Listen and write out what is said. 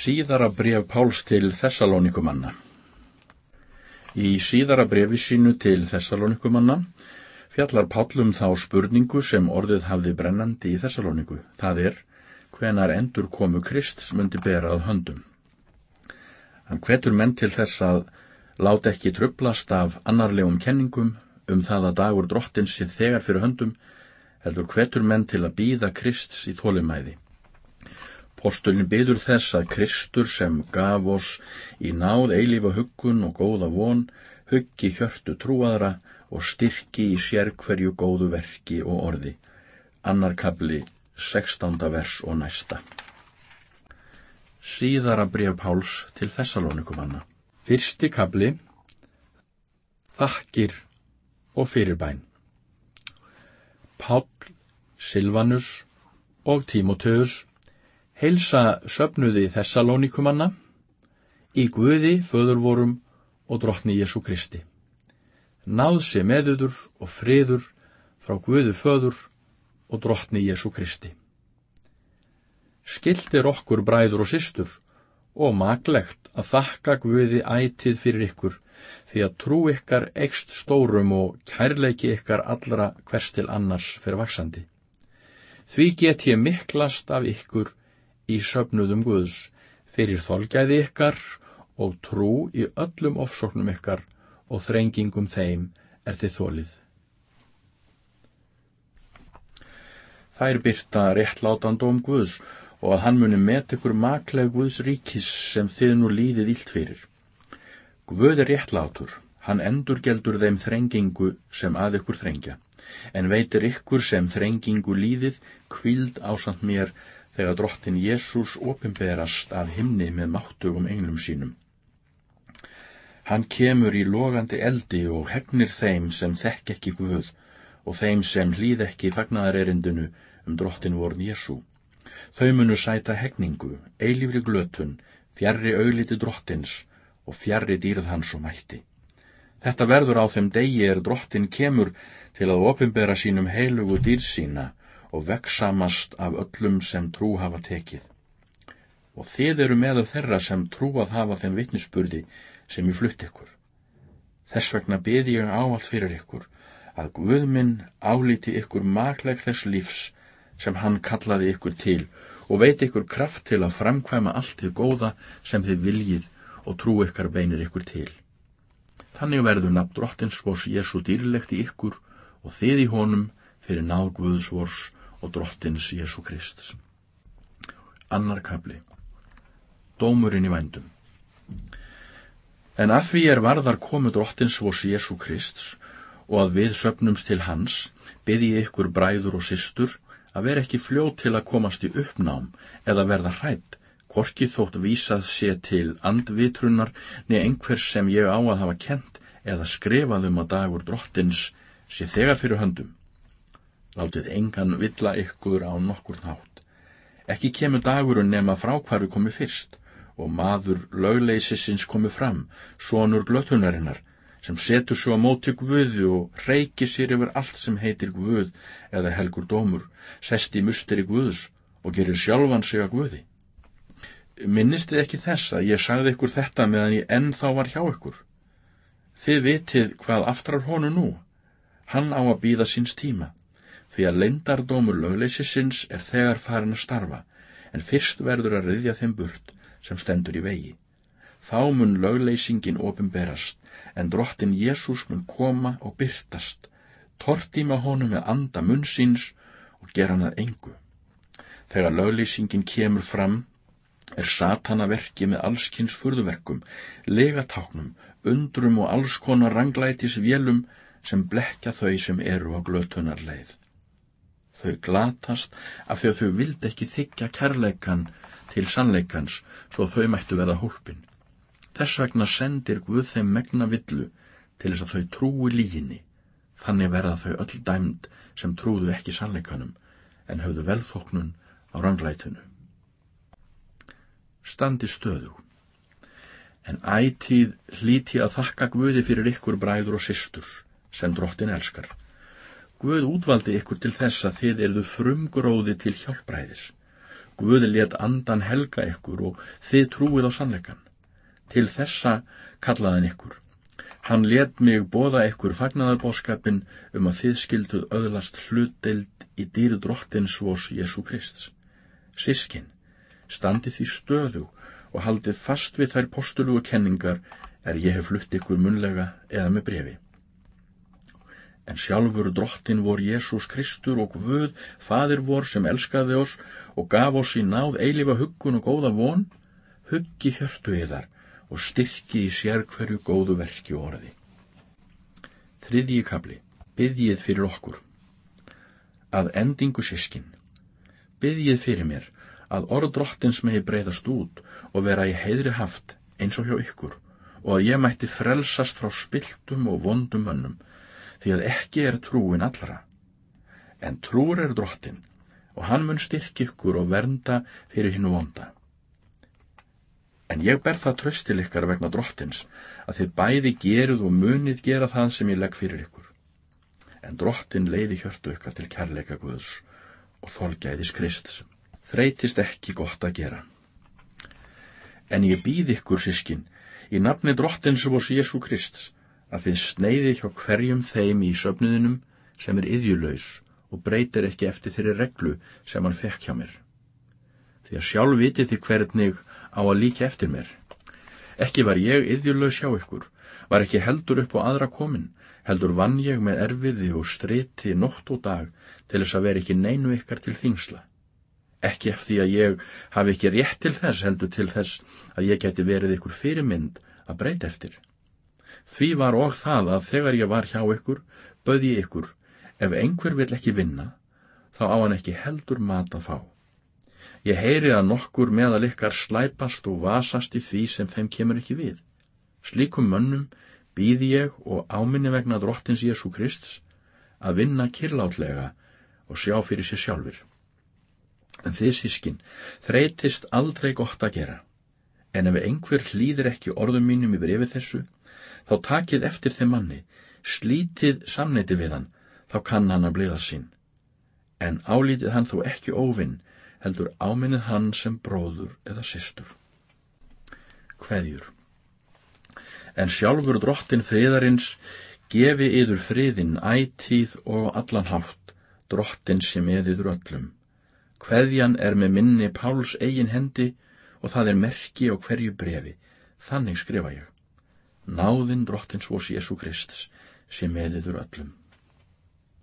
Síðara bref Páls til Þessalónikumanna Í síðara brefi sínu til Þessalónikumanna fjallar Pálum þá spurningu sem orðið hafði brennandi í Þessalóniku. Það er, hvenar endur komu Krist myndi berað höndum. Hann hvetur menn til þess að láta ekki trublast af annarlegum kenningum um það að dagur drottins sé þegar fyrir höndum, heldur hvetur menn til að býða Krists í tólimæði. Postulin byður þess að Kristur sem gaf oss í náð eilífa huggun og góða von, huggi hjörtu trúaðra og styrki í sér hverju góðu verki og orði. Annar kabli, 16. vers og næsta. Síðara bref Páls til Þessalónikumanna. Fyrsti kabli, Þakkir og fyrirbæn. Pál, Silvanus og Tímoteus heilsa söpnuði Þessalónikumanna í Guði, föðurvorum og drottni Jésu Kristi. Náð sé meðuður og friður frá Guði föður og drottni Jésu Kristi. Skildir okkur bræður og systur og maklegt að þakka Guði ætið fyrir ykkur því að trú ykkar ekst stórum og kærleiki ykkar allra hvers til annars fyrir vaksandi. Því get ég miklast af ykkur í söfnuðum Guðs fyrir þolgæði ykkar og trú í öllum ofsóknum ykkar og þrengingum þeim er þið þólið. Þær byrta réttlátandóm Guðs og að hann muni met ykkur makleg Guðs ríkis sem þið nú líðið ílt fyrir. Guð er réttlátur, hann endur geldur þeim þrengingu sem að ykkur þrengja, en veitir ykkur sem þrengingu líðið kvild ásand mér þegar drottin Jésús opimberast af himni með máttugum englum sínum. Hann kemur í logandi eldi og hefnir þeim sem þekk ekki Guð og þeim sem hlýð ekki fagnaðarerindinu um drottin vorn Jésú. Þau munu sæta hegningu, eilífri glötun, fjarrri augliti drottins og fjarrri dýrð hans og mætti. Þetta verður á þeim degi er drottin kemur til að opimbera sínum heilugu dýr sína og veksamast af öllum sem trú hafa tekið. Og þið eru meðal þeirra sem trúað hafa þeim vittnisspurði sem ég flutt ykkur. Þess vegna beði ég áallt fyrir ykkur að Guðminn álíti ykkur makleg þess lífs sem hann kallaði ykkur til og veit ykkur kraft til að framkvæma allt til góða sem þið viljið og trú ykkar beinir ykkur til. Þannig verður nafn drottins vors Jésu dýrlegt í ykkur og þið í honum fyrir náð Guðs vors og drottins Jésu Krist. Annar kapli Dómurinn í vændum En að því er varðar komu drottins vors Jésu Krist og að við söpnumst til hans byrji ykkur bræður og systur að vera ekki fljóð til að komast í uppnám eða verða hrætt, hvorki þótt vísað sé til andvitrunnar niður einhvers sem ég á að hafa kent eða skrifað um að dagur drottins sé þegar fyrir höndum. Látið engan villa ykkur á nokkur nátt. Ekki kemur dagurinn nema frá hvar við komum fyrst og maður lögleisisins komið fram, sonur glötunarinnar, sem setur svo á móti Guði og reykir sér yfir allt sem heitir Guð eða helgur dómur, sest í musteri Guðs og gerir sjálfan sig að Guði. Minnist þið ekki þess að ég sagði ykkur þetta meðan ég enn þá var hjá ykkur? Þið vitið hvað aftrar honu nú. Hann á að býða síns tíma því að leindardómur lögleysisins er þegar farin að starfa, en fyrst verður að riðja þeim burt sem stendur í vegi. Þá mun lögleysingin opimberast, en drottin Jésús mun koma og byrtast, tortíma honum með anda munn síns og gera hann að engu. Þegar lögleysingin kemur fram, er satanaverki með allskynns furðuverkum, legatáknum, undrum og alls konar ranglætis vélum sem blekja þau sem eru á glötunarleið. Þau glatast af því að þau vildi ekki þykja kærleikan til sannleikans svo þau mættu veða hólpin. Þess vegna sendir Guð þeim megna villu til þess að þau trúi líginni. Þannig verða þau öll dæmd sem trúðu ekki sannleikanum en höfðu velþóknun á ranglætinu. Standi stöðu. En ætíð hlíti að þakka Guði fyrir ykkur bræður og systur sem drottin elskar. Guð útvaldi ykkur til þess að þið erðu frumgróði til hjálpræðis. Guði let andan helga ykkur og þið trúið á sannleikan. Til þessa kallaðan ykkur. Hann let mig bóða ykkur fagnaðarbóskapin um að þið skilduð öðlast hlutdeild í dýru drottins vors Jésu Krist. Sískin, standið því stöðu og haldið fast við þær postulugu kenningar er ég hef flutt ykkur munlega eða með brefi. En sjálfur drottin vor Jésús Kristur og Guð, fadir vor sem elskaði oss og gaf oss í náð eilifa huggun og góða von, huggi hjörtu yðar og styrki í sér hverju góðu verki orði. Þriðji kabli, byggjið fyrir okkur. Að endingu sískin, byggjið fyrir mér að orð drottins megi breyðast út og vera í heiðri haft eins og hjá ykkur og að ég mætti frelsast frá spiltum og vondum mönnum því að ekki er trúin allra. En trúur er drottin og hann mun styrk ykkur og vernda fyrir hinnu vonda. En ég ber það tröst til ykkar vegna drottins að þið bæði geruð og munið gera það sem ég legg fyrir ykkur. En drottin leiði hjörtu ykkar til kærleika Guðs og þolgæðis Krist. Þreytist ekki gott að gera. En ég býð ykkur, sískin, í nafni drottins og Jésu Krist, að þið sneiði hjá hverjum þeim í söfnuðinum sem er yðjulaus og breytir ekki eftir þeirri reglu sem hann fekk hjá mér. Því að sjálf vitið því hvernig á að líka eftir mér. Ekki var ég yðjulaus hjá ykkur, var ekki heldur upp á aðra komin, heldur vann ég með erfiði og striti nótt og dag til þess að vera ekki neinu ykkar til þingsla. Ekki eftir að ég hafi ekki rétt til þess heldur til þess að ég geti verið ykkur fyrirmynd að breyta eftir. Því var og það að þegar ég var hjá ykkur, böði ég ykkur, ef einhver vil ekki vinna, þá á hann ekki heldur mat að fá. Ég heyri að nokkur meðal ykkar slæpast og vasast í því sem þeim kemur ekki við. Slíkum mönnum býði ég og áminni vegna drottins Jésu Krist að vinna kirlátlega og sjá fyrir sér sjálfur. En þið sískin þreytist aldrei gott að gera. En ef einhver hlýðir ekki orðum mínum í brefi þessu, þá takið eftir þeim manni, slítið samneiti við hann, þá kann hann að bliða sín. En álítið hann þó ekki óvinn, heldur áminnið hann sem bróður eða systur. Hveðjur. En sjálfur drottin friðarins gefi yður friðin ætíð og allan hátt, drottin sem eðiður öllum. Hveðjan er með minni Páls eigin hendi og það er merki á hverju brefi. Þannig skrifa ég náðinn drottins vós Jésu Krist sem meðiður öllum.